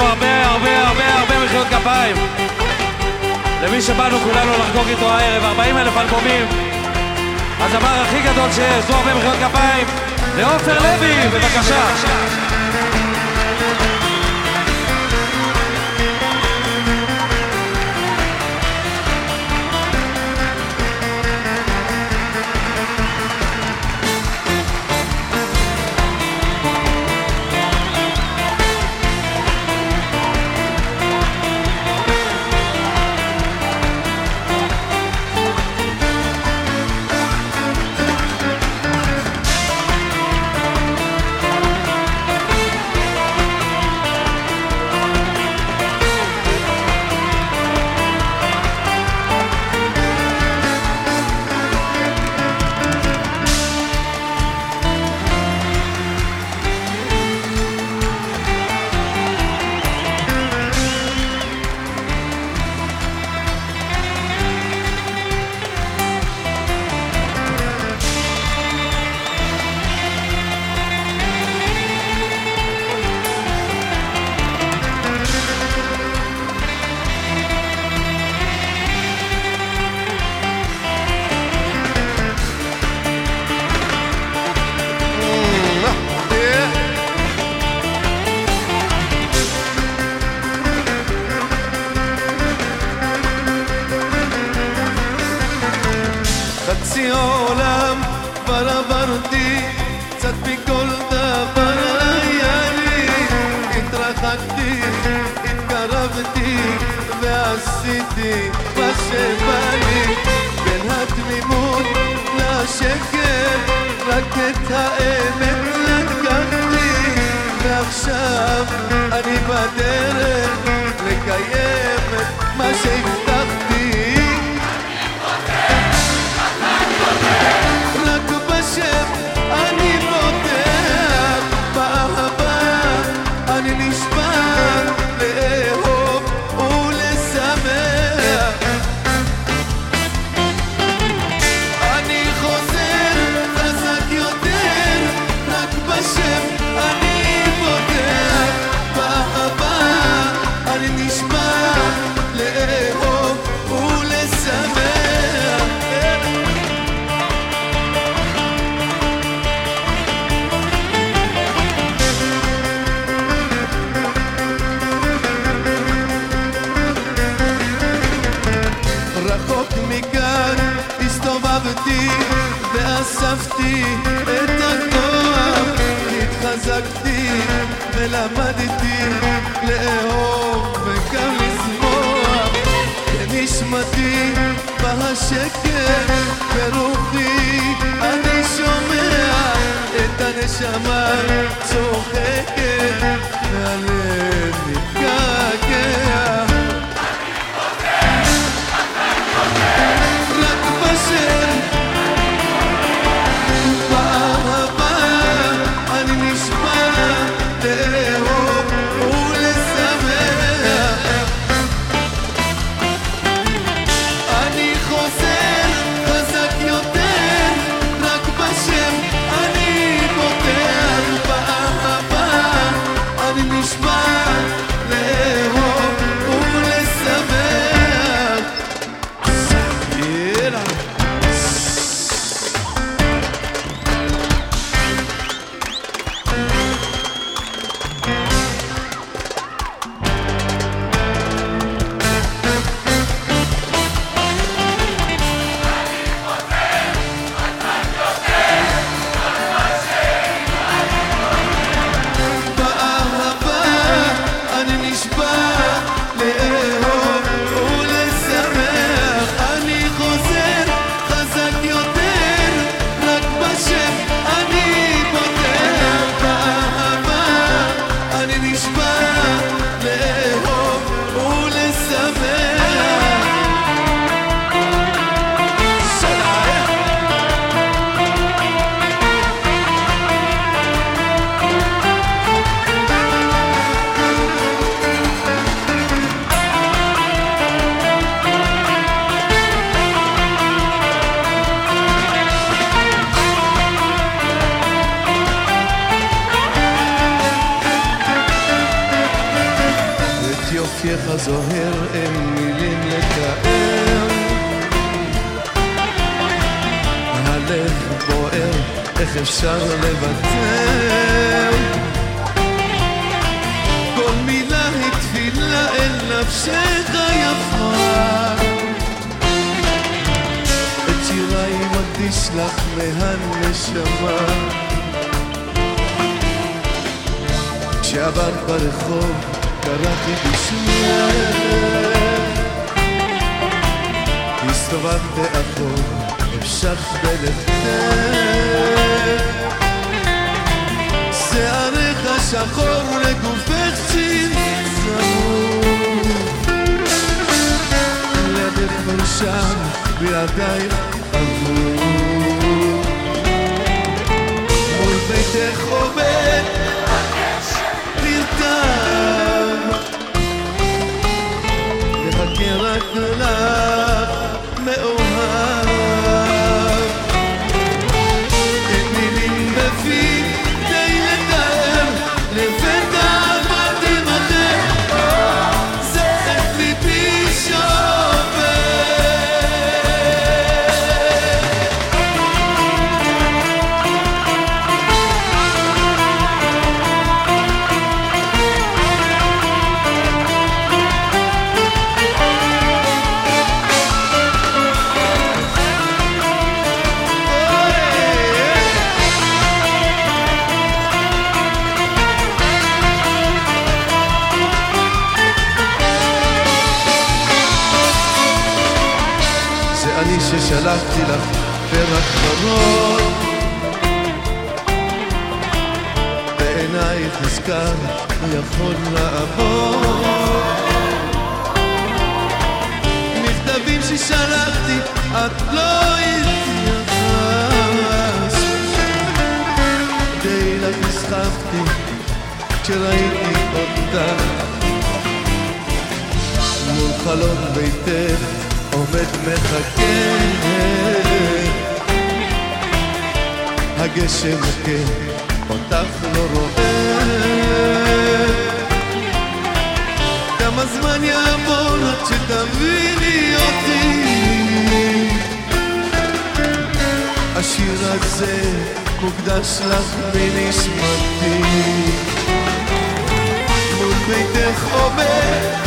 הרבה הרבה הרבה הרבה מחיאות כפיים. למי שבאנו כולנו לחגוג איתו הערב, 40 אלף אלבומים. הזמר הכי גדול שיש, זו הרבה מחיאות כפיים. לעופר לוי, בבקשה חצי עולם כבר עברתי, קצת מכל דבר היה לי. התרחקתי, התקרבתי, ועשיתי מה שבא לי. בין התמימות לשקר, רק את האמת לקחתי. ועכשיו אני בדרך הסתובבתי ואספתי את הכוח. התחזקתי ולמדתי לאהוב וגם לשמוח בנשמתי בהשקט ברוחי אני שומע את הנשמה צוחקת והלב יופייך זוהר, אין מילים לתאר. הלב בוער, איך אפשר לוותר? כל מילה היא תפילה אל נפשך יפה. את שיריי מקדיש לך מהנשמה. כשעברת ברחוב קראתי בשמך. הסתובבת באחור, המשכת בלכתך שערך שחור לגופך צין צמוד לידך מרשם בידייך עבור מול ביתך עומד נרתם מחכה רק ששלחתי לך פרח ורוד בעינייך נזכר יכול לעבור. מכתבים ששלחתי את לא התייחסת. די לך נסחפתי כשראיתי אותך. מול חלון ביתך עומד מחכה. הגשם מכה, אותך לא רואה. כמה זמן יעבור עד שתביני אותי. השיר הזה מוקדש לך מנשמתי. מול ביתך עומד